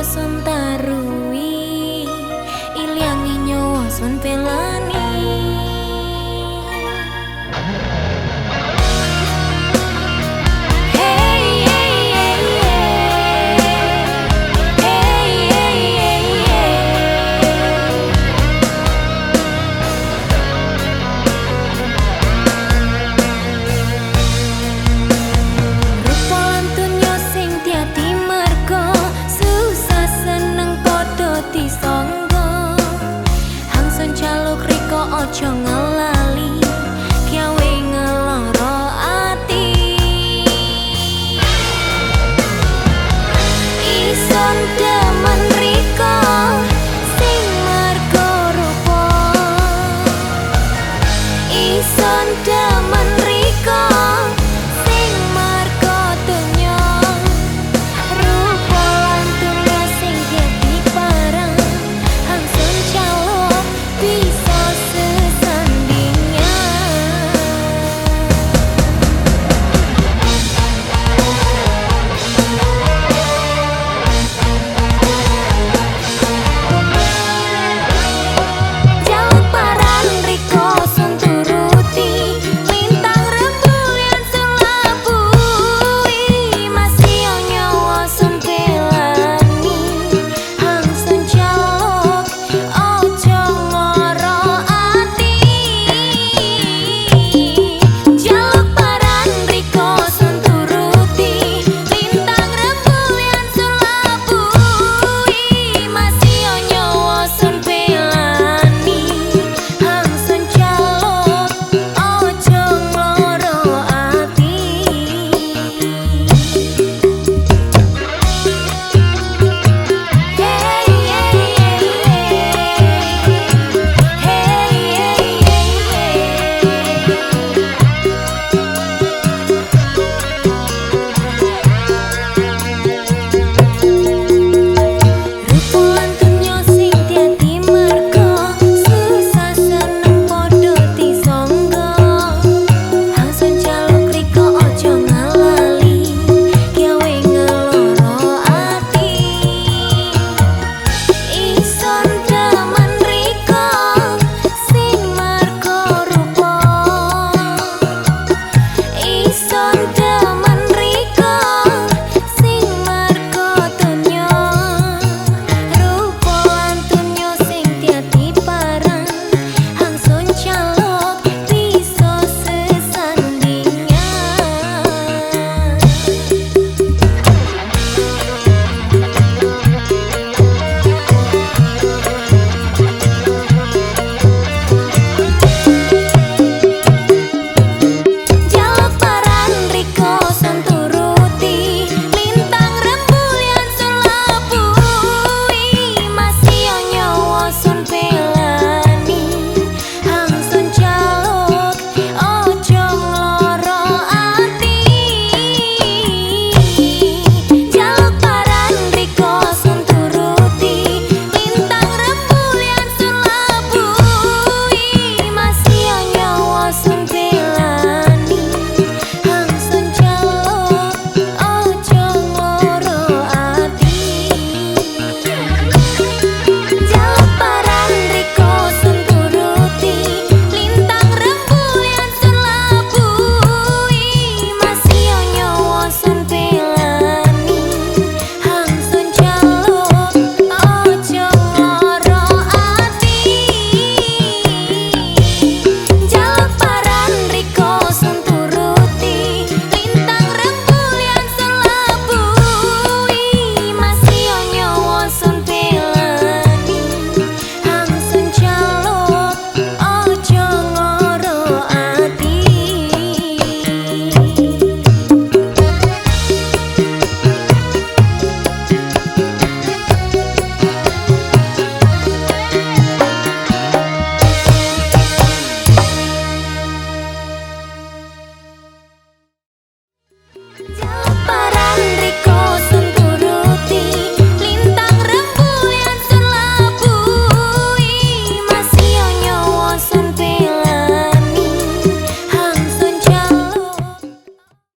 sun tarui ilyangi nyawa sun pelani ojo ngelah